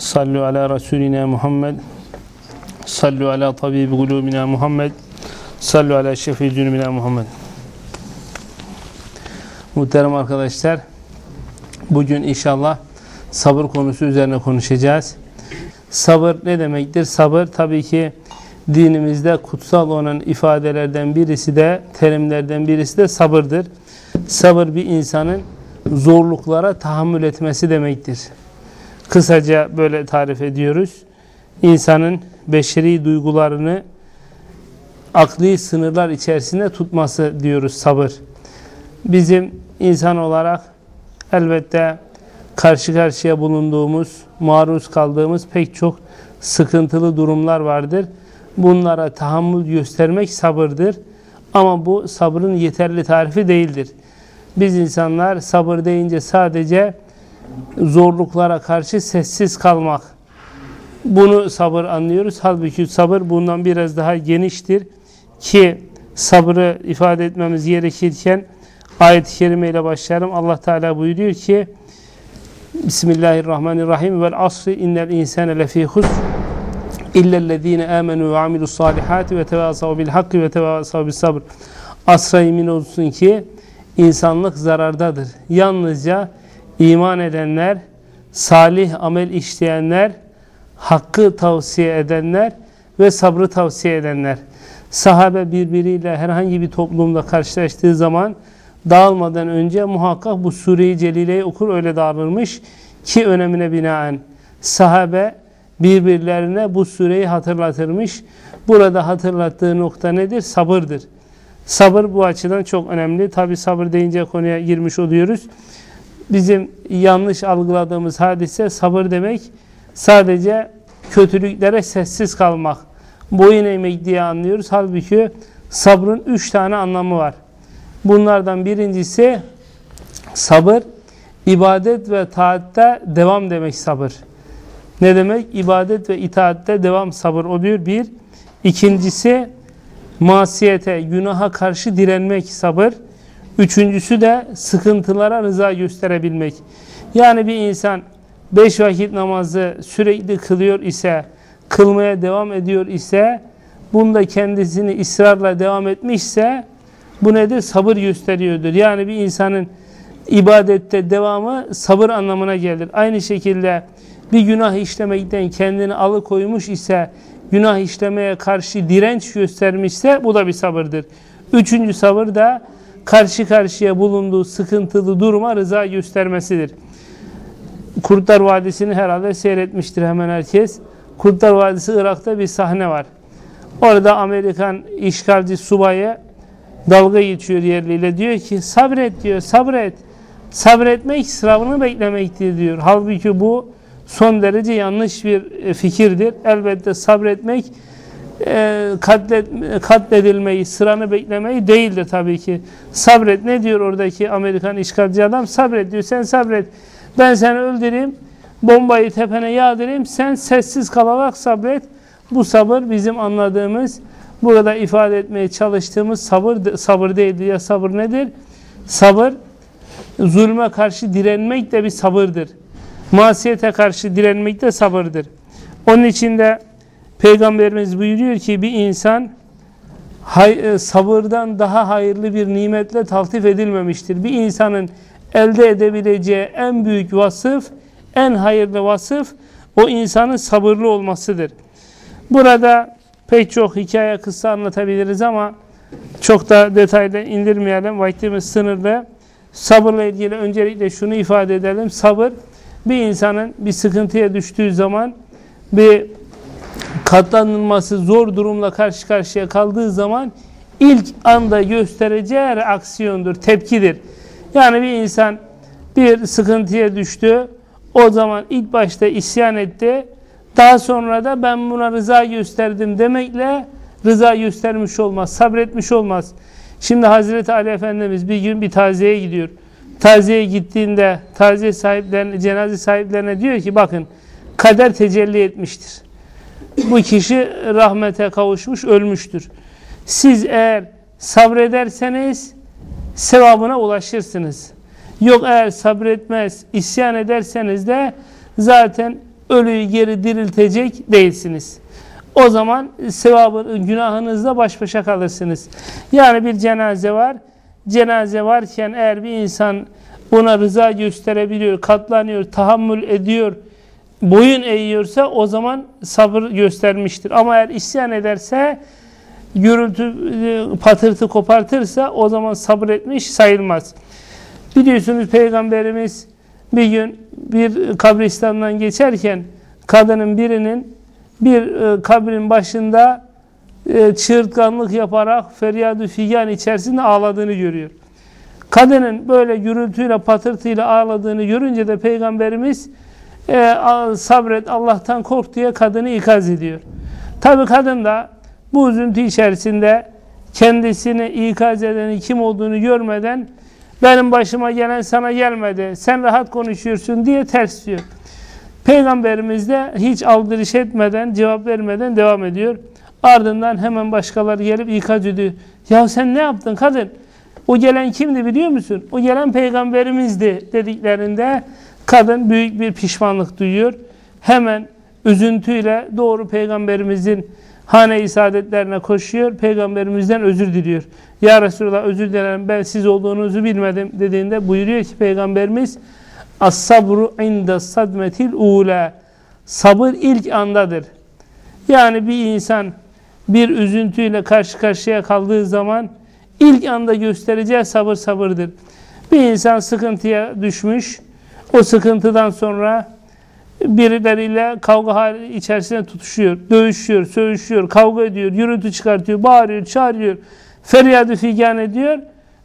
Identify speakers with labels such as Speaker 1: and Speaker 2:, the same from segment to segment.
Speaker 1: Sallu ala Resulina Muhammed. Sallu ala tabibi kulubina Muhammed. Sallu ala şefi cünümina Muhammed. Muhterem arkadaşlar, bugün inşallah sabır konusu üzerine konuşacağız. Sabır ne demektir? Sabır tabii ki dinimizde kutsal olan ifadelerden birisi de, terimlerden birisi de sabırdır. Sabır bir insanın zorluklara tahammül etmesi demektir. Kısaca böyle tarif ediyoruz. İnsanın beşeri duygularını akli sınırlar içerisinde tutması diyoruz sabır. Bizim insan olarak elbette karşı karşıya bulunduğumuz, maruz kaldığımız pek çok sıkıntılı durumlar vardır. Bunlara tahammül göstermek sabırdır. Ama bu sabrın yeterli tarifi değildir. Biz insanlar sabır deyince sadece zorluklara karşı sessiz kalmak. Bunu sabır anlıyoruz. Halbuki sabır bundan biraz daha geniştir. Ki sabrı ifade etmemiz gerekirken ayet-i kerime başlarım. Allah Teala buyuruyor ki Bismillahirrahmanirrahim vel asri innel insane lefî husr illellezîne âmenû ve amilus salihâti ve tevâsav bil hakkı ve tevâsav bis sabr. Asra yemin olsun ki insanlık zarardadır. Yalnızca iman edenler, salih amel işleyenler, hakkı tavsiye edenler ve sabrı tavsiye edenler. Sahabe birbiriyle herhangi bir toplumda karşılaştığı zaman dağılmadan önce muhakkak bu sureyi celileyi okur öyle dağılırmış ki önemine binaen sahabe birbirlerine bu sureyi hatırlatırmış. Burada hatırlattığı nokta nedir? Sabırdır. Sabır bu açıdan çok önemli. Tabi sabır deyince konuya girmiş oluyoruz. Bizim yanlış algıladığımız hadise sabır demek sadece kötülüklere sessiz kalmak, boyun eğmek diye anlıyoruz. Halbuki sabrın üç tane anlamı var. Bunlardan birincisi sabır, ibadet ve taatte devam demek sabır. Ne demek? İbadet ve itaatte devam sabır oluyor bir. İkincisi masiyete, günaha karşı direnmek sabır. Üçüncüsü de sıkıntılara rıza gösterebilmek. Yani bir insan beş vakit namazı sürekli kılıyor ise, kılmaya devam ediyor ise, bunda kendisini ısrarla devam etmişse, bu nedir? Sabır gösteriyordur. Yani bir insanın ibadette devamı sabır anlamına gelir. Aynı şekilde bir günah işlemekten kendini alıkoymuş ise, günah işlemeye karşı direnç göstermişse bu da bir sabırdır. Üçüncü sabır da karşı karşıya bulunduğu sıkıntılı duruma rıza göstermesidir. Kurtlar Vadisi'ni herhalde seyretmiştir hemen herkes. Kurtlar Vadisi Irak'ta bir sahne var. Orada Amerikan işgalci subayı dalga geçiyor yerliyle. Diyor ki sabret diyor sabret. Sabretmek sınavını beklemektir diyor. Halbuki bu son derece yanlış bir e, fikirdir. Elbette sabretmek e, katledilmeyi, sıranı beklemeyi değildir tabii ki. Sabret ne diyor oradaki Amerikan işgalci adam? Sabret diyor sen sabret. Ben seni öldüreyim, bombayı tepene yağdırayım, sen sessiz kalarak sabret. Bu sabır bizim anladığımız, burada ifade etmeye çalıştığımız sabır sabır değildir. Ya sabır nedir? Sabır, zulme karşı direnmek de bir sabırdır. Masiyete karşı direnmek de sabırdır. Onun için de Peygamberimiz buyuruyor ki bir insan hay, sabırdan daha hayırlı bir nimetle taltif edilmemiştir. Bir insanın elde edebileceği en büyük vasıf, en hayırlı vasıf o insanın sabırlı olmasıdır. Burada pek çok hikaye kısa anlatabiliriz ama çok da detayda indirmeyelim. Vaktimiz sınırlı. Sabırla ilgili öncelikle şunu ifade edelim. Sabır bir insanın bir sıkıntıya düştüğü zaman bir katlanılması zor durumla karşı karşıya kaldığı zaman ilk anda göstereceği reaksiyondur, tepkidir. Yani bir insan bir sıkıntıya düştü, o zaman ilk başta isyan etti, daha sonra da ben buna rıza gösterdim demekle rıza göstermiş olmaz, sabretmiş olmaz. Şimdi Hazreti Ali Efendimiz bir gün bir taziyeye gidiyor. Taziyeye gittiğinde taziye sahiplerine, cenaze sahiplerine diyor ki bakın kader tecelli etmiştir. Bu kişi rahmete kavuşmuş, ölmüştür. Siz eğer sabrederseniz sevabına ulaşırsınız. Yok eğer sabretmez, isyan ederseniz de zaten ölüyü geri diriltecek değilsiniz. O zaman sevabı, günahınızla baş başa kalırsınız. Yani bir cenaze var. Cenaze varken eğer bir insan buna rıza gösterebiliyor, katlanıyor, tahammül ediyor, boyun eğiyorsa o zaman sabır göstermiştir. Ama eğer isyan ederse, gürültü, e, patırtı kopartırsa o zaman sabır etmiş sayılmaz. Biliyorsunuz Peygamberimiz bir gün bir kabristandan geçerken kadının birinin bir e, kabrin başında e, çığırtkanlık yaparak feryadü figan içerisinde ağladığını görüyor. Kadının böyle gürültüyle patırtıyla ağladığını görünce de Peygamberimiz e, sabret Allah'tan kork diye kadını ikaz ediyor. Tabi kadın da bu üzüntü içerisinde kendisini ikaz edenin kim olduğunu görmeden benim başıma gelen sana gelmedi, sen rahat konuşuyorsun diye ters diyor. Peygamberimiz de hiç aldırış etmeden, cevap vermeden devam ediyor. Ardından hemen başkaları gelip ikaz ediyor. Ya sen ne yaptın kadın? O gelen kimdi biliyor musun? O gelen peygamberimizdi dediklerinde kadın büyük bir pişmanlık duyuyor. Hemen üzüntüyle doğru peygamberimizin hane-i saadetlerine koşuyor. Peygamberimizden özür diliyor. Ya Resulallah özür dilerim ben siz olduğunuzu bilmedim dediğinde buyuruyor ki peygamberimiz As-sabru inde sadmetil ula. Sabır ilk andadır. Yani bir insan bir üzüntüyle karşı karşıya kaldığı zaman ilk anda göstereceği sabır sabırdır. Bir insan sıkıntıya düşmüş, o sıkıntıdan sonra birileriyle kavga hali içerisinde tutuşuyor, dövüşüyor, söğüşüyor, kavga ediyor, yürütü çıkartıyor, bağırıyor, çağırıyor, feryadı figan ediyor.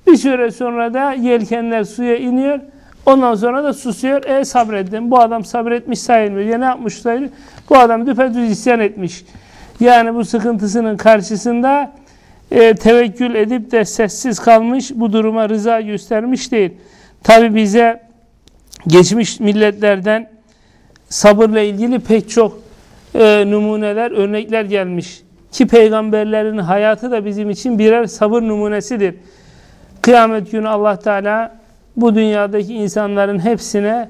Speaker 1: Bir süre sonra da yelkenler suya iniyor. Ondan sonra da susuyor. E sabrettim. Bu adam sabretmiş sayılmıyor. Ya ne yapmış sayılıyor? Bu adam düpedüz isyan etmiş. Yani bu sıkıntısının karşısında e, tevekkül edip de sessiz kalmış, bu duruma rıza göstermiş değil. Tabi bize geçmiş milletlerden sabırla ilgili pek çok e, numuneler, örnekler gelmiş. Ki peygamberlerin hayatı da bizim için birer sabır numunesidir. Kıyamet günü Allah Teala bu dünyadaki insanların hepsine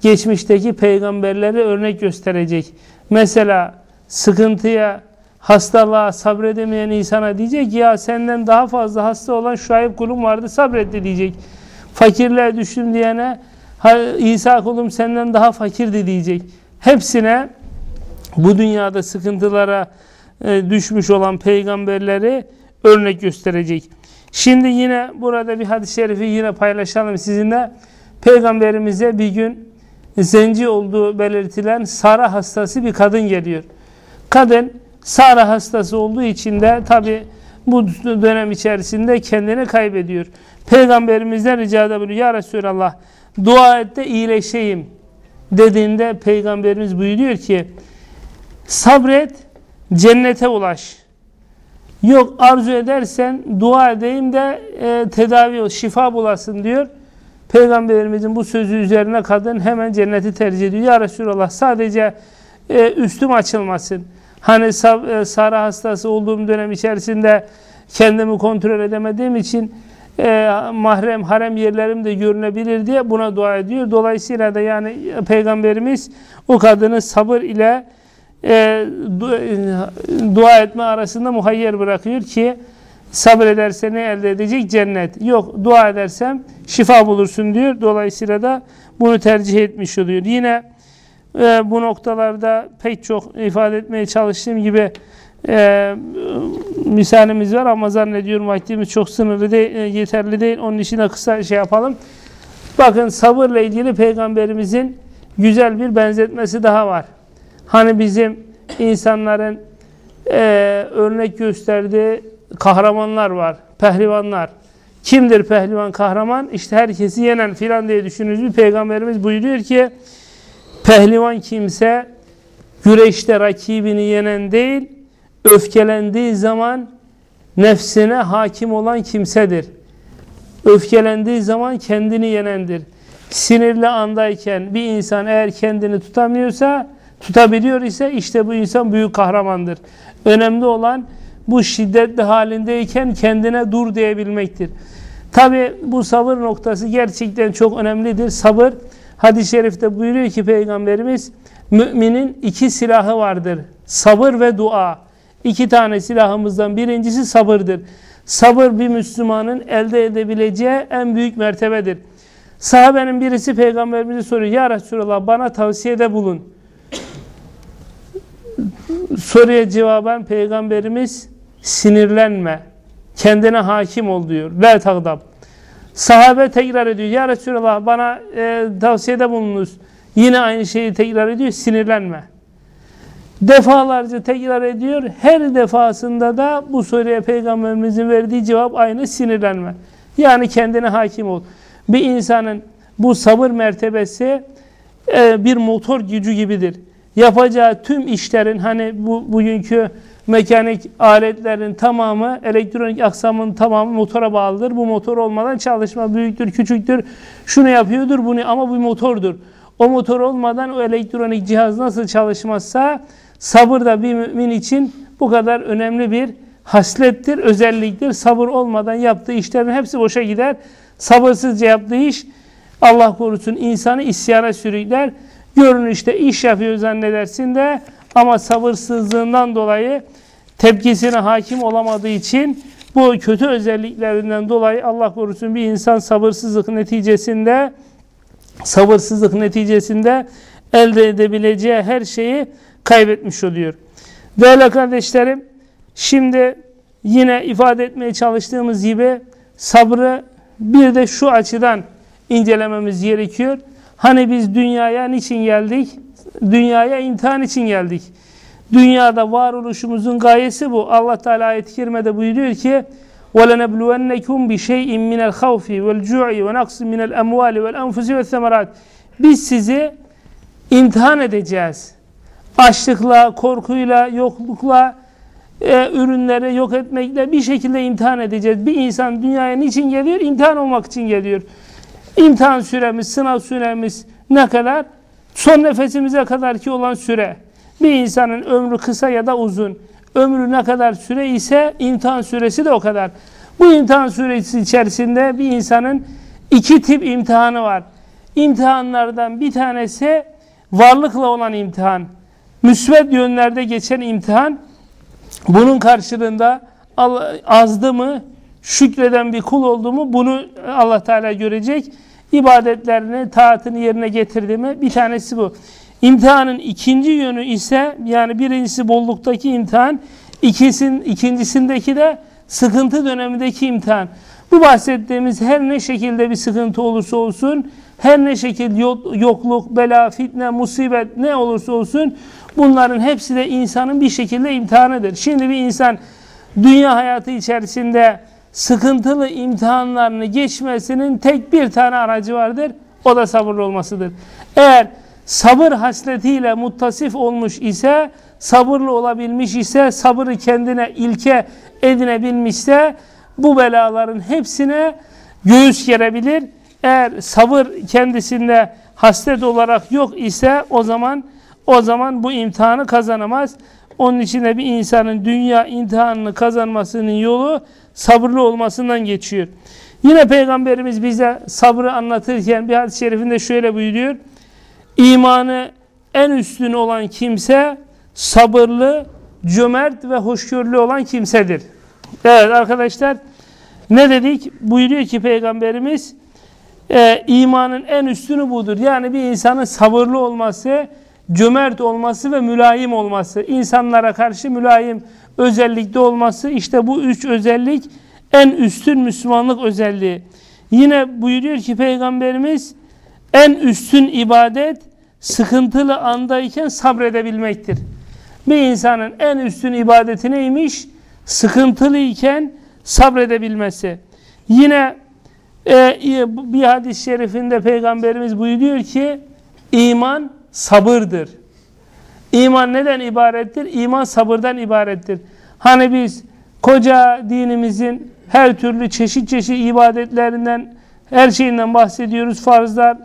Speaker 1: geçmişteki peygamberleri örnek gösterecek. Mesela sıkıntıya, hastalığa sabredemeyen insana diyecek ya senden daha fazla hasta olan Şuayb kulum vardı sabretti diyecek. Fakirliğe düştüm diyene İsa kulum senden daha fakirdi diyecek. Hepsine bu dünyada sıkıntılara e, düşmüş olan peygamberleri örnek gösterecek. Şimdi yine burada bir hadis-i şerifi yine paylaşalım sizinle. Peygamberimize bir gün zenci olduğu belirtilen Sara hastası bir kadın geliyor. Kadın Sara hastası olduğu için de tabi bu dönem içerisinde kendini kaybediyor. Peygamberimizden rica edebiliyor. Ya Resulallah dua et de iyileşeyim dediğinde Peygamberimiz buyuruyor ki sabret cennete ulaş. Yok arzu edersen dua edeyim de e, tedavi ol, şifa bulasın diyor. Peygamberimizin bu sözü üzerine kadın hemen cenneti tercih ediyor. Ya Resulallah sadece e, üstüm açılmasın. Hani e, Sara hastası olduğum dönem içerisinde kendimi kontrol edemediğim için e, mahrem, harem yerlerim de görünebilir diye buna dua ediyor. Dolayısıyla da yani Peygamberimiz o kadını sabır ile e, dua etme arasında muhayyer bırakıyor ki sabrederse ne elde edecek? Cennet. Yok dua edersem şifa bulursun diyor. Dolayısıyla da bunu tercih etmiş oluyor. Yine e, bu noktalarda pek çok ifade etmeye çalıştığım gibi e, misalimiz var ama zannediyorum vaktimiz çok sınırlı değil, e, yeterli değil. Onun için de kısa şey yapalım. Bakın sabırla ilgili peygamberimizin güzel bir benzetmesi daha var. Hani bizim insanların e, örnek gösterdiği kahramanlar var, pehlivanlar. Kimdir pehlivan kahraman? İşte herkesi yenen filan diye düşünürüz. Bir peygamberimiz buyuruyor ki pehlivan kimse güreşte rakibini yenen değil, öfkelendiği zaman nefsine hakim olan kimsedir. Öfkelendiği zaman kendini yenendir. Sinirli andayken bir insan eğer kendini tutamıyorsa tutabiliyor ise işte bu insan büyük kahramandır. Önemli olan bu şiddetli halindeyken kendine dur diyebilmektir. Tabi bu sabır noktası gerçekten çok önemlidir. Sabır hadis-i şerifte buyuruyor ki Peygamberimiz Müminin iki silahı vardır. Sabır ve dua. İki tane silahımızdan birincisi sabırdır. Sabır bir Müslümanın elde edebileceği en büyük mertebedir. Sahabenin birisi peygamberimize soruyor. Ya Resulallah bana tavsiyede bulun. Soruya cevaben peygamberimiz sinirlenme. Kendine hakim ol diyor. La tagdab. Sahabe tekrar ediyor. Ya Resulallah bana e, tavsiyede bulunuz. Yine aynı şeyi tekrar ediyor. Sinirlenme. Defalarca tekrar ediyor. Her defasında da bu soruya peygamberimizin verdiği cevap aynı sinirlenme. Yani kendine hakim ol. Bir insanın bu sabır mertebesi e, bir motor gücü gibidir. Yapacağı tüm işlerin hani bu bugünkü mekanik aletlerin tamamı, elektronik aksamın tamamı motora bağlıdır. Bu motor olmadan çalışma büyüktür, küçüktür. Şunu yapıyordur, bunu ama bu motordur. O motor olmadan o elektronik cihaz nasıl çalışmazsa sabır da bir mümin için bu kadar önemli bir haslettir, özelliktir. Sabır olmadan yaptığı işlerin hepsi boşa gider. Sabırsızca yaptığı iş Allah korusun insanı isyana sürükler. Görün işte iş yapıyor zannedersin de ama sabırsızlığından dolayı tepkisine hakim olamadığı için bu kötü özelliklerinden dolayı Allah korusun bir insan sabırsızlık neticesinde sabırsızlık neticesinde elde edebileceği her şeyi kaybetmiş oluyor. Değerli kardeşlerim, şimdi yine ifade etmeye çalıştığımız gibi sabrı bir de şu açıdan incelememiz gerekiyor. Hani biz dünyaya niçin geldik? Dünyaya imtihan için geldik. Dünyada varoluşumuzun gayesi bu. Allah Teala ayet-i kerimede buyuruyor ki وَلَنَبْلُوَنَّكُمْ بِشَيْءٍ مِنَ الْخَوْفِ وَالْجُوعِ وَنَقْصٍ مِنَ الْأَمْوَالِ وَالْأَنْفُسِ وَالثَّمَرَاتِ Biz sizi imtihan edeceğiz. Açlıkla, korkuyla, yoklukla, e, ürünleri yok etmekle bir şekilde imtihan edeceğiz. Bir insan dünyaya niçin geliyor? İmtihan olmak için geliyor. İmtihan süremiz, sınav süremiz ne kadar? Son nefesimize kadar ki olan süre. Bir insanın ömrü kısa ya da uzun. Ömrü ne kadar süre ise imtihan süresi de o kadar. Bu imtihan süresi içerisinde bir insanın iki tip imtihanı var. İmtihanlardan bir tanesi varlıkla olan imtihan. Müsbet yönlerde geçen imtihan. Bunun karşılığında azdı mı, şükreden bir kul oldu mu bunu Allah Teala görecek. İbadetlerini, taatını yerine getirdi mi bir tanesi bu. İmtihanın ikinci yönü ise yani birincisi bolluktaki imtihan, ikisin, ikincisindeki de sıkıntı dönemindeki imtihan. Bu bahsettiğimiz her ne şekilde bir sıkıntı olursa olsun, her ne şekilde yokluk, bela, fitne, musibet ne olursa olsun bunların hepsi de insanın bir şekilde imtihanıdır. Şimdi bir insan dünya hayatı içerisinde sıkıntılı imtihanlarını geçmesinin tek bir tane aracı vardır. O da sabırlı olmasıdır. Eğer sabır hasletiyle muttasif olmuş ise, sabırlı olabilmiş ise, sabırı kendine ilke edinebilmişse bu belaların hepsine göğüs gerebilir. Eğer sabır kendisinde haslet olarak yok ise o zaman o zaman bu imtihanı kazanamaz. Onun için de bir insanın dünya imtihanını kazanmasının yolu sabırlı olmasından geçiyor. Yine Peygamberimiz bize sabrı anlatırken bir hadis-i şerifinde şöyle buyuruyor. İmanı en üstün olan kimse sabırlı, cömert ve hoşgörülü olan kimsedir. Evet arkadaşlar ne dedik? Buyuruyor ki Peygamberimiz e, imanın en üstünü budur. Yani bir insanın sabırlı olması, cömert olması ve mülayim olması. insanlara karşı mülayim özellikte olması. işte bu üç özellik en üstün Müslümanlık özelliği. Yine buyuruyor ki Peygamberimiz en üstün ibadet sıkıntılı andayken sabredebilmektir. Bir insanın en üstün ibadeti neymiş? Sıkıntılıyken sabredebilmesi. Yine e, bir hadis-i şerifinde Peygamberimiz buyuruyor ki iman sabırdır. İman neden ibarettir? İman sabırdan ibarettir. Hani biz koca dinimizin her türlü çeşit çeşit ibadetlerinden, her şeyinden bahsediyoruz. Farzlar,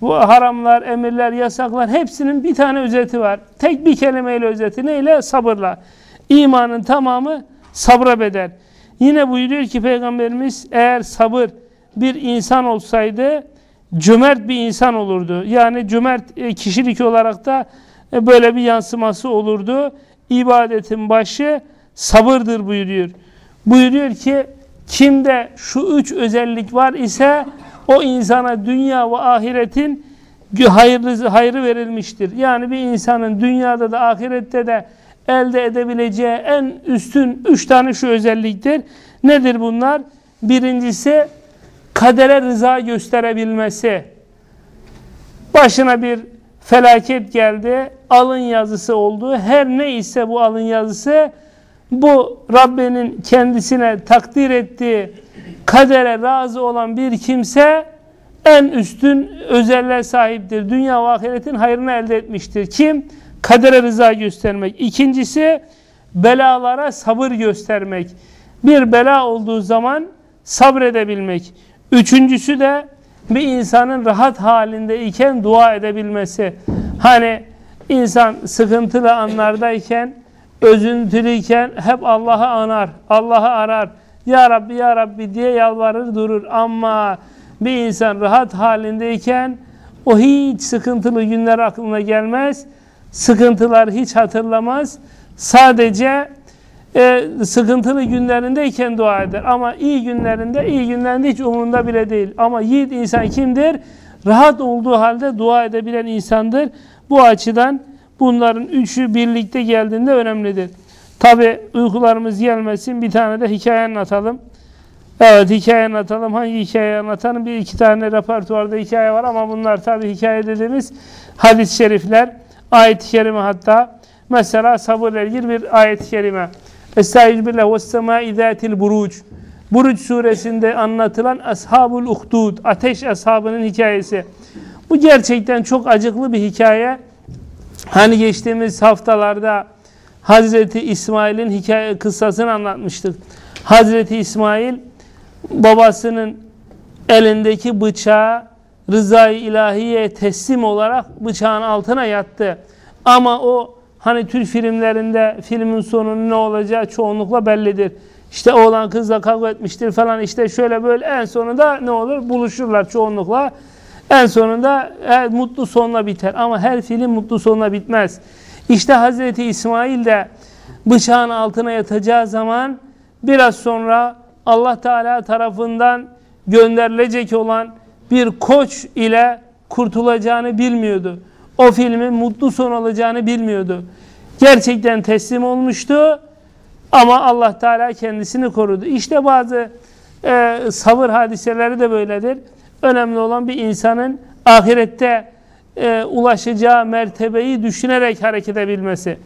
Speaker 1: bu haramlar, emirler, yasaklar hepsinin bir tane özeti var. Tek bir kelimeyle özeti neyle? Sabırla. İmanın tamamı sabra bedel. Yine buyuruyor ki Peygamberimiz eğer sabır bir insan olsaydı cömert bir insan olurdu. Yani cömert e, kişilik olarak da e, böyle bir yansıması olurdu. İbadetin başı sabırdır buyuruyor. Buyuruyor ki kimde şu üç özellik var ise o insana dünya ve ahiretin hayırlı, hayrı verilmiştir. Yani bir insanın dünyada da ahirette de elde edebileceği en üstün üç tane şu özelliktir. Nedir bunlar? Birincisi kadere rıza gösterebilmesi. Başına bir felaket geldi, alın yazısı oldu. Her ne ise bu alın yazısı bu Rabbinin kendisine takdir ettiği kadere razı olan bir kimse en üstün özelliğe sahiptir. Dünya ve ahiretin hayrını elde etmiştir. Kim? Kadere rıza göstermek. İkincisi belalara sabır göstermek. Bir bela olduğu zaman sabredebilmek. Üçüncüsü de bir insanın rahat halinde iken dua edebilmesi. Hani insan sıkıntılı anlardayken, özüntülüyken hep Allah'ı anar, Allah'ı arar. Ya Rabbi, Ya Rabbi diye yalvarır durur. Ama bir insan rahat halindeyken o hiç sıkıntılı günler aklına gelmez. Sıkıntılar hiç hatırlamaz. Sadece e, sıkıntılı günlerindeyken dua eder. Ama iyi günlerinde, iyi günlerinde hiç umurunda bile değil. Ama yiğit insan kimdir? Rahat olduğu halde dua edebilen insandır. Bu açıdan bunların üçü birlikte geldiğinde önemlidir. Tabi uykularımız gelmesin bir tane de hikaye anlatalım. Evet hikaye anlatalım. Hangi hikaye anlatalım? Bir iki tane repertuarda hikaye var ama bunlar tabi hikaye dediğimiz hadis-i şerifler, ayet-i kerime hatta. Mesela sabırla ilgili bir ayet-i kerime. Estaizu billah ve semâi zâtil buruc. Buruc suresinde anlatılan Ashabul Uhdud, ateş ashabının hikayesi. Bu gerçekten çok acıklı bir hikaye. Hani geçtiğimiz haftalarda Hazreti İsmail'in hikaye kıssasını anlatmıştık. Hazreti İsmail babasının elindeki bıçağı rızayı ilahiye teslim olarak bıçağın altına yattı. Ama o hani Türk filmlerinde filmin sonunun ne olacağı çoğunlukla bellidir. İşte oğlan kızla kavga etmiştir falan işte şöyle böyle en sonunda ne olur buluşurlar çoğunlukla. En sonunda her mutlu sonla biter ama her film mutlu sonla bitmez. İşte Hazreti İsmail de bıçağın altına yatacağı zaman biraz sonra Allah Teala tarafından gönderilecek olan bir koç ile kurtulacağını bilmiyordu. O filmin mutlu son olacağını bilmiyordu. Gerçekten teslim olmuştu ama Allah Teala kendisini korudu. İşte bazı e, sabır hadiseleri de böyledir. Önemli olan bir insanın ahirette e, ulaşacağı mertebeyi düşünerek hareket edebilmesi.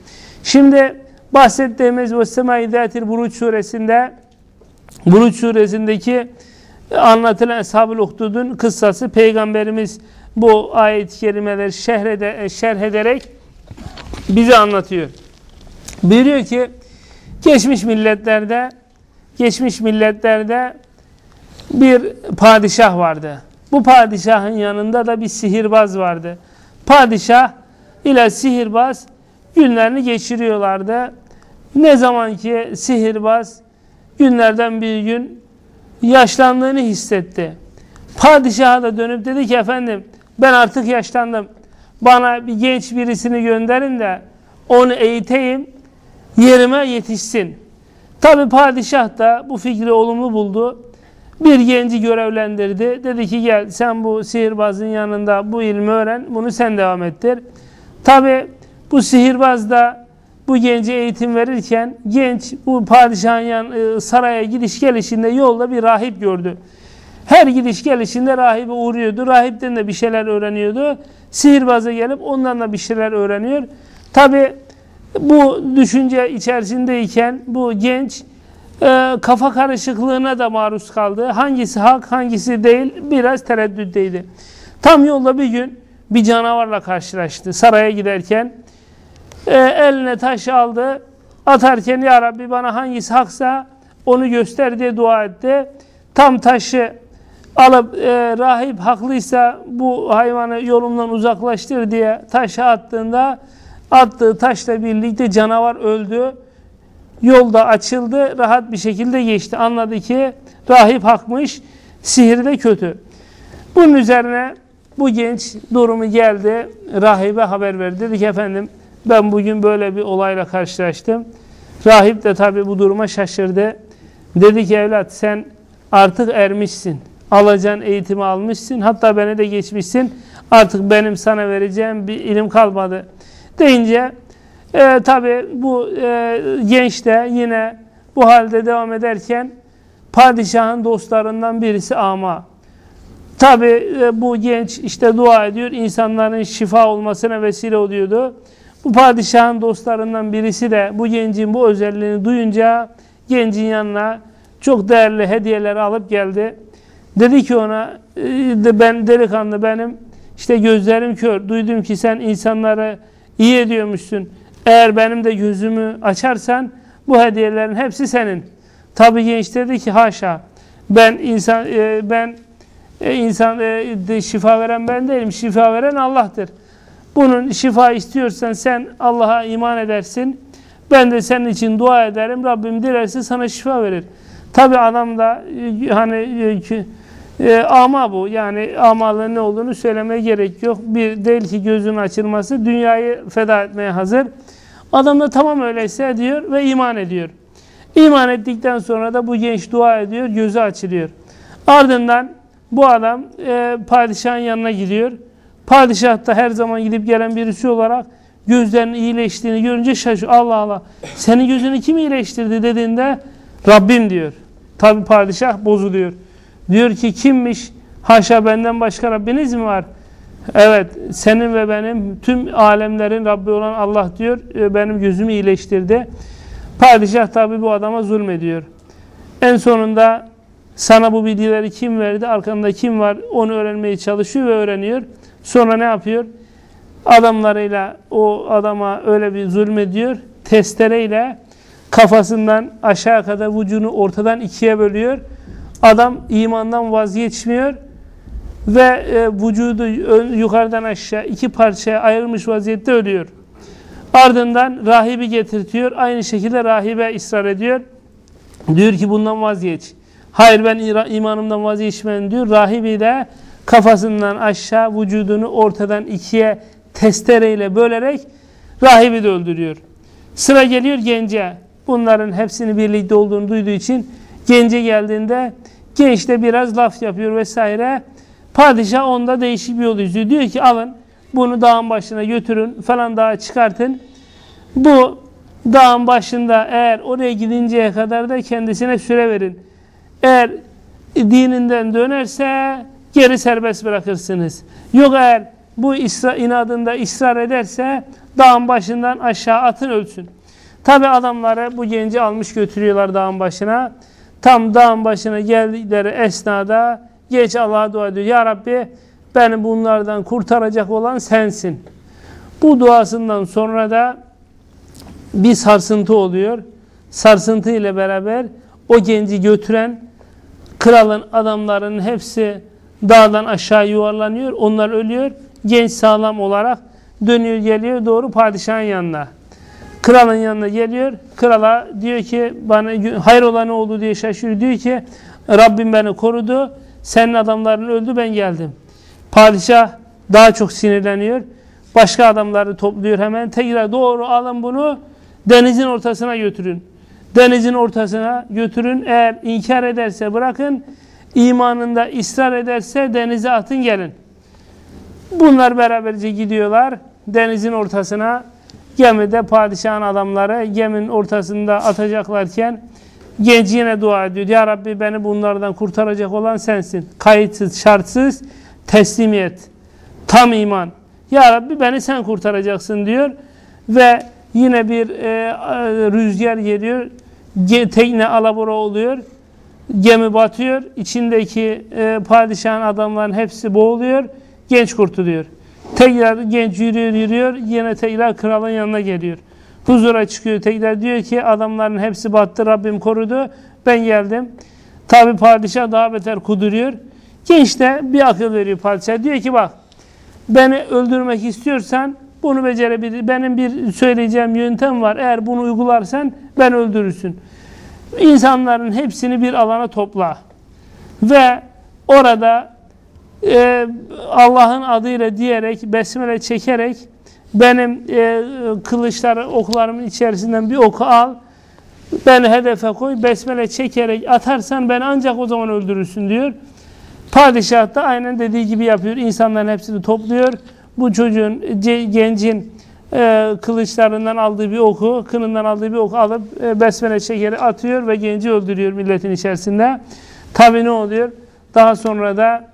Speaker 1: Şimdi bahsettiğimiz Vessemâ İdâtil Buruç suresinde Buruç suresindeki anlatılan Eshab-ı Uhdud'un kıssası Peygamberimiz bu ayet-i kerimeleri şerh, ede, şerh ederek bize anlatıyor. Buyuruyor ki geçmiş milletlerde geçmiş milletlerde bir padişah vardı. Bu padişahın yanında da bir sihirbaz vardı. Padişah ile sihirbaz günlerini geçiriyorlardı. Ne zaman ki sihirbaz günlerden bir gün yaşlandığını hissetti. Padişaha da dönüp dedi ki efendim ben artık yaşlandım. Bana bir genç birisini gönderin de onu eğiteyim, yerime yetişsin. Tabi padişah da bu fikri olumlu buldu. Bir genci görevlendirdi. Dedi ki gel sen bu sihirbazın yanında bu ilmi öğren, bunu sen devam ettir. Tabi bu sihirbaz da bu genci eğitim verirken genç bu padişahın yan, e, saraya gidiş gelişinde yolda bir rahip gördü. Her gidiş gelişinde rahibe uğruyordu. Rahipten de bir şeyler öğreniyordu. Sihirbaza gelip ondan da bir şeyler öğreniyor. Tabi bu düşünce içerisindeyken bu genç e, kafa karışıklığına da maruz kaldı. Hangisi hak hangisi değil biraz tereddütteydi. Tam yolda bir gün bir canavarla karşılaştı. Saraya giderken e, eline taş aldı. Atarken ya Rabbi bana hangisi haksa onu göster diye dua etti. Tam taşı alıp e, rahip haklıysa bu hayvanı yolumdan uzaklaştır diye taşı attığında attığı taşla birlikte canavar öldü. Yolda açıldı, rahat bir şekilde geçti. Anladı ki rahip hakmış, sihir de kötü. Bunun üzerine bu genç durumu geldi, rahibe haber verdi. Dedi ki efendim ben bugün böyle bir olayla karşılaştım. Rahip de tabi bu duruma şaşırdı. Dedi ki evlat sen artık ermişsin. Alacağın eğitimi almışsın. Hatta beni de geçmişsin. Artık benim sana vereceğim bir ilim kalmadı. Deyince e, tabi bu e, genç de yine bu halde devam ederken padişahın dostlarından birisi ama. Tabi e, bu genç işte dua ediyor. insanların şifa olmasına vesile oluyordu. Bu padişahın dostlarından birisi de bu gencin bu özelliğini duyunca gencin yanına çok değerli hediyeler alıp geldi. Dedi ki ona e, ben delikanlı benim işte gözlerim kör. Duydum ki sen insanları iyi ediyormuşsun. Eğer benim de gözümü açarsan bu hediyelerin hepsi senin. Tabi genç dedi ki haşa ben insan e, ben e, insan e, şifa veren ben değilim. Şifa veren Allah'tır. Bunun şifa istiyorsan sen Allah'a iman edersin. Ben de senin için dua ederim. Rabbim dilerse sana şifa verir. Tabi adam da e, hani e, ama bu. Yani amalın ne olduğunu söylemeye gerek yok. Bir değil ki gözün açılması dünyayı feda etmeye hazır. Adam da tamam öyleyse diyor ve iman ediyor. İman ettikten sonra da bu genç dua ediyor, gözü açılıyor. Ardından bu adam e, padişahın yanına gidiyor. Padişah da her zaman gidip gelen birisi olarak gözlerinin iyileştiğini görünce şaşırıyor. Allah Allah senin gözünü kim iyileştirdi dediğinde Rabbim diyor. Tabi padişah bozuluyor. Diyor ki kimmiş? Haşa benden başka Rabbiniz mi var? Evet senin ve benim tüm alemlerin Rabbi olan Allah diyor e, benim gözümü iyileştirdi. Padişah tabi bu adama zulmediyor. En sonunda sana bu bilgileri kim verdi, arkanda kim var onu öğrenmeye çalışıyor ve öğreniyor. Sonra ne yapıyor? Adamlarıyla o adama öyle bir zulmediyor. Testereyle kafasından aşağı kadar vücudunu ortadan ikiye bölüyor. Adam imandan vazgeçmiyor ve e, vücudu yukarıdan aşağı iki parçaya ayrılmış vaziyette ölüyor. Ardından rahibi getirtiyor. Aynı şekilde rahibe ısrar ediyor. Diyor ki bundan vazgeç. Hayır ben imanımdan vazgeçmem diyor. Rahibi de kafasından aşağı vücudunu ortadan ikiye testereyle bölerek rahibi de öldürüyor. Sıra geliyor gence. Bunların hepsini birlikte olduğunu duyduğu için gence geldiğinde genç de biraz laf yapıyor vesaire. Padişah onda değişik bir yol izliyor. Diyor ki alın bunu dağın başına götürün falan dağa çıkartın. Bu dağın başında eğer oraya gidinceye kadar da kendisine süre verin. Eğer dininden dönerse geri serbest bırakırsınız. Yok eğer bu isra, inadında ısrar ederse dağın başından aşağı atın ölsün. Tabi adamları bu genci almış götürüyorlar dağın başına. Tam dağın başına geldikleri esnada geç Allah'a dua ediyor. Ya Rabbi beni bunlardan kurtaracak olan sensin. Bu duasından sonra da bir sarsıntı oluyor. Sarsıntı ile beraber o genci götüren kralın adamlarının hepsi dağdan aşağı yuvarlanıyor. Onlar ölüyor. Genç sağlam olarak dönüyor geliyor doğru padişahın yanına. Kralın yanına geliyor. Krala diyor ki bana hayrola ne oldu diye şaşırıyor. Diyor ki Rabbim beni korudu. Senin adamların öldü ben geldim. Padişah daha çok sinirleniyor. Başka adamları topluyor hemen. Tekrar doğru alın bunu denizin ortasına götürün. Denizin ortasına götürün. Eğer inkar ederse bırakın. imanında ısrar ederse denize atın gelin. Bunlar beraberce gidiyorlar. Denizin ortasına gemide padişahın adamları geminin ortasında atacaklarken genç yine dua ediyor. Ya Rabbi beni bunlardan kurtaracak olan sensin. Kayıtsız, şartsız teslimiyet, tam iman. Ya Rabbi beni sen kurtaracaksın diyor. Ve yine bir e, rüzgar geliyor. Tekne alabora oluyor. Gemi batıyor. İçindeki e, padişahın adamların hepsi boğuluyor. Genç kurtuluyor. Tekrar genç yürüyor yürüyor. Yine tekrar kralın yanına geliyor. Huzura çıkıyor. Tekrar diyor ki adamların hepsi battı. Rabbim korudu. Ben geldim. Tabi padişah daha beter kuduruyor. Genç de bir akıl veriyor padişah. Diyor ki bak beni öldürmek istiyorsan bunu becerebilir. Benim bir söyleyeceğim yöntem var. Eğer bunu uygularsan ben öldürürsün. İnsanların hepsini bir alana topla. Ve orada e, Allah'ın adıyla diyerek, besmele çekerek benim e, kılıçlar, oklarımın içerisinden bir oku al, beni hedefe koy, besmele çekerek atarsan beni ancak o zaman öldürürsün diyor. Padişah da aynen dediği gibi yapıyor. İnsanların hepsini topluyor. Bu çocuğun, gencin e, kılıçlarından aldığı bir oku, kınından aldığı bir oku alıp e, besmele şekeri atıyor ve genci öldürüyor milletin içerisinde. Tabi ne oluyor? Daha sonra da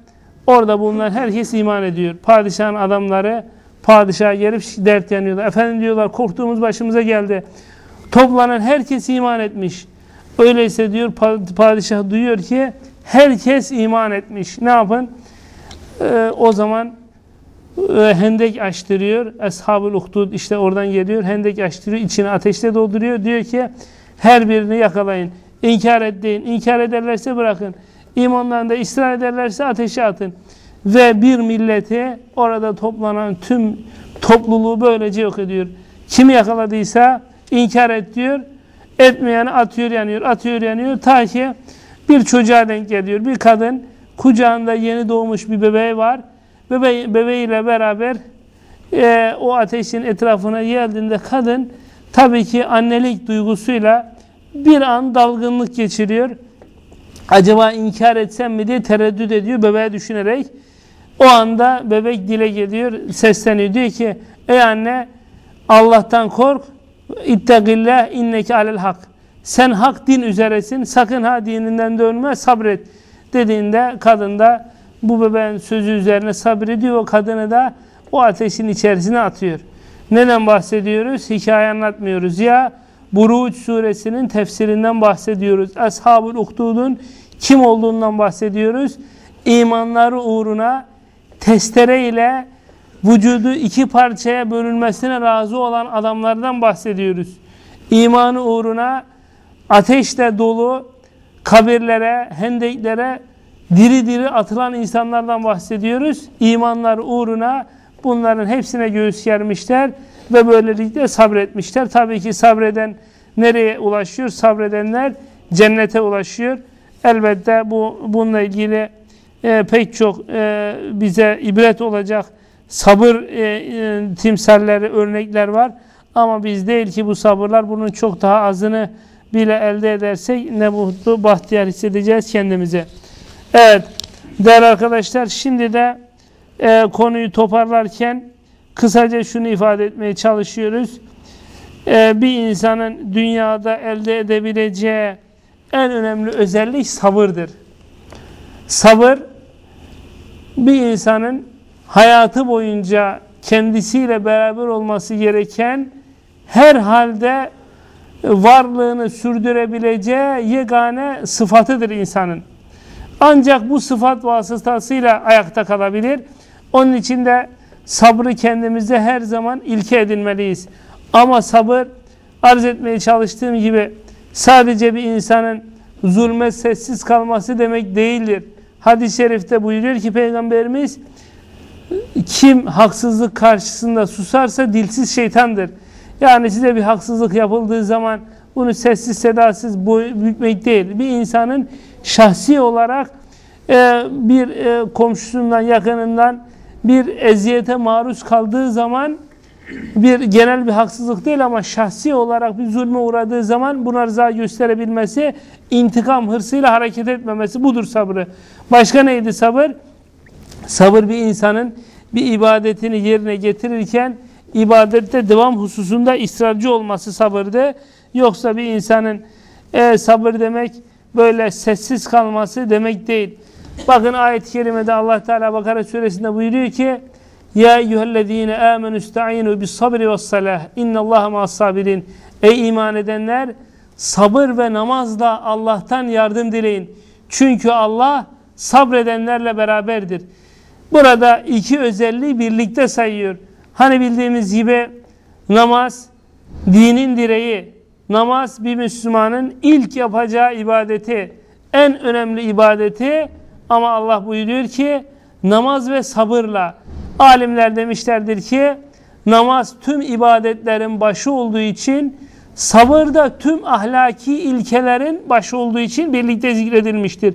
Speaker 1: orada bulunan herkes iman ediyor. Padişahın adamları padişaha gelip dert yanıyorlar. Efendim diyorlar korktuğumuz başımıza geldi. Toplanan herkes iman etmiş. Öyleyse diyor padişah duyuyor ki herkes iman etmiş. Ne yapın? Ee, o zaman e, hendek açtırıyor. Eshab-ı Uhdud işte oradan geliyor. Hendek açtırıyor. içine ateşle dolduruyor. Diyor ki her birini yakalayın. İnkar etmeyin. İnkar ederlerse bırakın. İmanlarında ısrar ederlerse ateşe atın. Ve bir milleti orada toplanan tüm topluluğu böylece yok ediyor. Kimi yakaladıysa inkar et diyor. Etmeyeni atıyor yanıyor, atıyor yanıyor. Ta ki bir çocuğa denk geliyor. Bir kadın kucağında yeni doğmuş bir bebeği var. Bebe bebeğiyle beraber e, o ateşin etrafına geldiğinde kadın tabii ki annelik duygusuyla bir an dalgınlık geçiriyor. Acaba inkar etsem mi diye tereddüt ediyor bebeği düşünerek. O anda bebek dile geliyor, sesleniyor. Diyor ki ey anne Allah'tan kork. İttegillah inneke alel hak. Sen hak din üzeresin. Sakın ha dininden dönme sabret. Dediğinde kadın da bu bebeğin sözü üzerine sabrediyor. O kadını da o ateşin içerisine atıyor. Neden bahsediyoruz? Hikaye anlatmıyoruz. Ya Buruç suresinin tefsirinden bahsediyoruz. Ashab-ül Uhdud'un kim olduğundan bahsediyoruz. İmanları uğruna testere ile vücudu iki parçaya bölünmesine razı olan adamlardan bahsediyoruz. İmanı uğruna ateşle dolu kabirlere, hendeklere diri diri atılan insanlardan bahsediyoruz. İmanlar uğruna bunların hepsine göğüs germişler ve böylelikle sabretmişler. Tabii ki sabreden nereye ulaşıyor? Sabredenler cennete ulaşıyor. Elbette bu bununla ilgili e, pek çok e, bize ibret olacak sabır e, e, timsalleri, örnekler var. Ama biz değil ki bu sabırlar bunun çok daha azını bile elde edersek ne mutlu bahtiyar hissedeceğiz kendimize. Evet değerli arkadaşlar şimdi de e, konuyu toparlarken kısaca şunu ifade etmeye çalışıyoruz. E, bir insanın dünyada elde edebileceği en önemli özellik sabırdır. Sabır bir insanın hayatı boyunca kendisiyle beraber olması gereken her halde varlığını sürdürebileceği yegane sıfatıdır insanın. Ancak bu sıfat vasıtasıyla ayakta kalabilir. Onun için de sabrı kendimizde her zaman ilke edinmeliyiz. Ama sabır arz etmeye çalıştığım gibi sadece bir insanın zulme sessiz kalması demek değildir. Hadis-i şerifte buyuruyor ki Peygamberimiz kim haksızlık karşısında susarsa dilsiz şeytandır. Yani size bir haksızlık yapıldığı zaman bunu sessiz sedasız bükmek değil. Bir insanın şahsi olarak e, bir e, komşusundan, yakınından bir eziyete maruz kaldığı zaman bir genel bir haksızlık değil ama şahsi olarak bir zulme uğradığı zaman buna rıza gösterebilmesi, intikam hırsıyla hareket etmemesi budur sabrı. Başka neydi sabır? Sabır bir insanın bir ibadetini yerine getirirken ibadette devam hususunda ısrarcı olması sabırdı. Yoksa bir insanın e, sabır demek böyle sessiz kalması demek değil. Bakın ayet-i kerimede Allah Teala Bakara suresinde buyuruyor ki Ya eyyühellezine amenu ista'inu bis sabri ve salah innallaha ma'as sabirin Ey iman edenler sabır ve namazla Allah'tan yardım dileyin. Çünkü Allah sabredenlerle beraberdir. Burada iki özelliği birlikte sayıyor. Hani bildiğimiz gibi namaz dinin direği. Namaz bir Müslümanın ilk yapacağı ibadeti, en önemli ibadeti ama Allah buyuruyor ki namaz ve sabırla. Alimler demişlerdir ki namaz tüm ibadetlerin başı olduğu için sabır da tüm ahlaki ilkelerin başı olduğu için birlikte zikredilmiştir.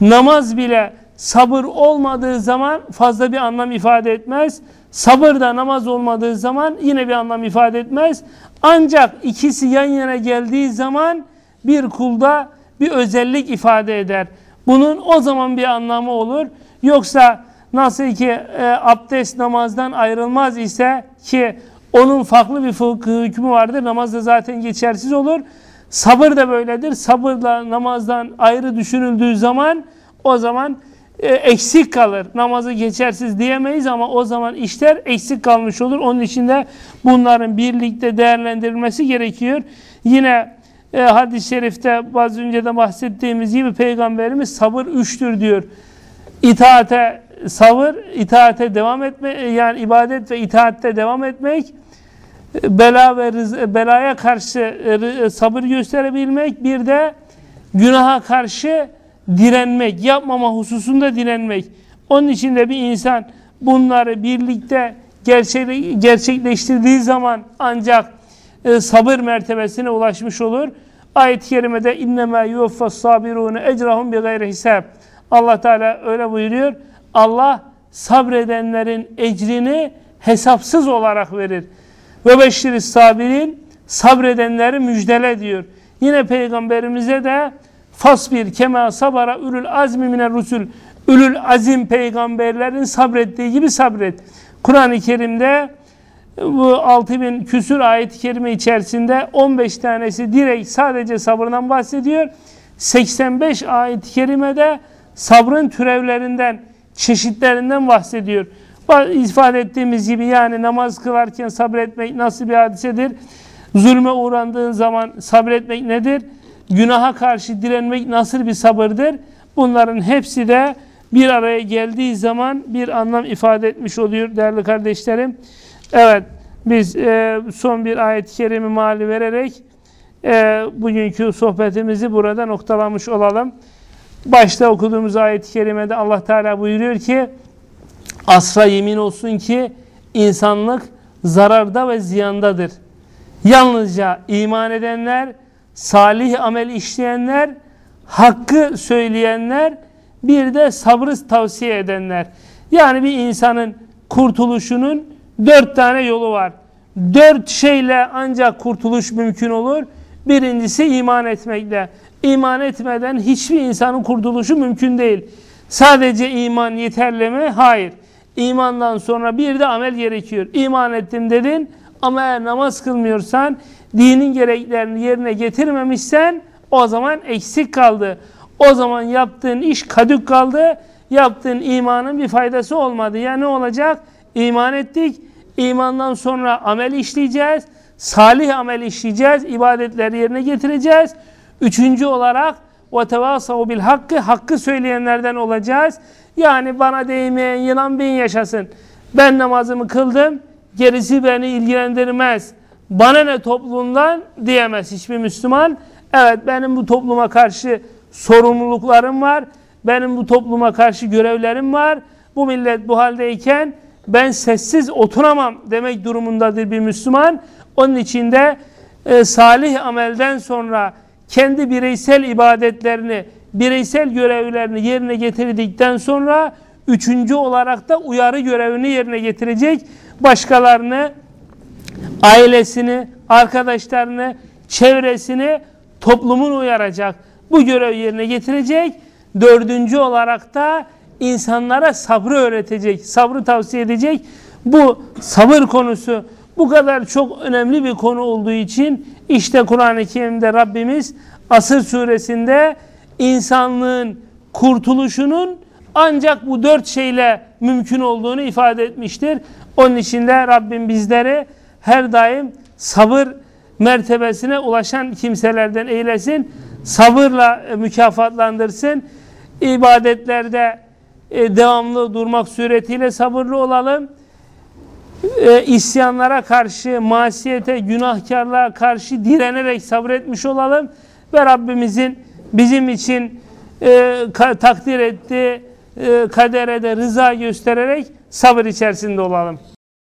Speaker 1: Namaz bile sabır olmadığı zaman fazla bir anlam ifade etmez. Sabır da namaz olmadığı zaman yine bir anlam ifade etmez. Ancak ikisi yan yana geldiği zaman bir kulda bir özellik ifade eder. Bunun o zaman bir anlamı olur. Yoksa nasıl ki e, abdest namazdan ayrılmaz ise ki onun farklı bir fıkıh hükmü vardır. Namaz da zaten geçersiz olur. Sabır da böyledir. Sabırla namazdan ayrı düşünüldüğü zaman o zaman e, eksik kalır. Namazı geçersiz diyemeyiz ama o zaman işler eksik kalmış olur. Onun için de bunların birlikte değerlendirilmesi gerekiyor. Yine e, hadis-i şerifte az önce de bahsettiğimiz gibi Peygamberimiz sabır üçtür diyor. İtaate sabır, itaate devam etme, yani ibadet ve itaatte devam etmek, bela ve rız, belaya karşı e, sabır gösterebilmek, bir de günaha karşı direnmek, yapmama hususunda direnmek. Onun için de bir insan bunları birlikte gerçekleştirdiği zaman ancak e, sabır mertebesine ulaşmış olur. Ayet-i kerimede innema yuvaffas sabirune ecrahum bi gayri hisab. Allah Teala öyle buyuruyor. Allah sabredenlerin ecrini hesapsız olarak verir. Ve beşşiri sabirin sabredenleri müjdele diyor. Yine peygamberimize de fasbir kema sabara ülül azmi mine rusul ülül azim peygamberlerin sabrettiği gibi sabret. Kur'an-ı Kerim'de bu 6000 küsür ayet-i kerime içerisinde 15 tanesi direkt sadece sabırdan bahsediyor. 85 ayet-i kerimede sabrın türevlerinden, çeşitlerinden bahsediyor. İfade ettiğimiz gibi yani namaz kılarken sabretmek nasıl bir hadisedir? Zulme uğrandığın zaman sabretmek nedir? Günaha karşı direnmek nasıl bir sabırdır? Bunların hepsi de bir araya geldiği zaman bir anlam ifade etmiş oluyor değerli kardeşlerim. Evet, biz e, son bir ayet-i kerime mali vererek e, bugünkü sohbetimizi burada noktalamış olalım. Başta okuduğumuz ayet-i kerimede Allah Teala buyuruyor ki asra yemin olsun ki insanlık zararda ve ziyandadır. Yalnızca iman edenler, salih amel işleyenler, hakkı söyleyenler, bir de sabrı tavsiye edenler. Yani bir insanın kurtuluşunun dört tane yolu var. Dört şeyle ancak kurtuluş mümkün olur. Birincisi iman etmekle. İman etmeden hiçbir insanın kurtuluşu mümkün değil. Sadece iman yeterli mi? Hayır. İmandan sonra bir de amel gerekiyor. İman ettim dedin ama eğer namaz kılmıyorsan, dinin gereklerini yerine getirmemişsen o zaman eksik kaldı. O zaman yaptığın iş kadük kaldı. Yaptığın imanın bir faydası olmadı. Ya ne olacak? İman ettik. İmandan sonra amel işleyeceğiz. Salih amel işleyeceğiz. ibadetleri yerine getireceğiz. Üçüncü olarak وَتَوَاسَوْ bil hakkı Hakkı söyleyenlerden olacağız. Yani bana değmeyen yılan bin yaşasın. Ben namazımı kıldım. Gerisi beni ilgilendirmez. Bana ne toplumdan diyemez hiçbir Müslüman. Evet benim bu topluma karşı sorumluluklarım var. Benim bu topluma karşı görevlerim var. Bu millet bu haldeyken ben sessiz oturamam demek durumundadır bir Müslüman. Onun için de e, salih amelden sonra kendi bireysel ibadetlerini, bireysel görevlerini yerine getirdikten sonra üçüncü olarak da uyarı görevini yerine getirecek. Başkalarını, ailesini, arkadaşlarını, çevresini toplumun uyaracak. Bu görev yerine getirecek. Dördüncü olarak da insanlara sabrı öğretecek, sabrı tavsiye edecek. Bu sabır konusu bu kadar çok önemli bir konu olduğu için işte Kur'an-ı Kerim'de Rabbimiz Asır suresinde insanlığın kurtuluşunun ancak bu dört şeyle mümkün olduğunu ifade etmiştir. Onun için de Rabbim bizleri her daim sabır mertebesine ulaşan kimselerden eylesin. Sabırla mükafatlandırsın. İbadetlerde e, devamlı durmak suretiyle sabırlı olalım. E, isyanlara karşı, masiyete, günahkarlığa karşı direnerek sabretmiş olalım. Ve Rabbimizin bizim için e, takdir ettiği e, kadere de rıza göstererek sabır içerisinde olalım.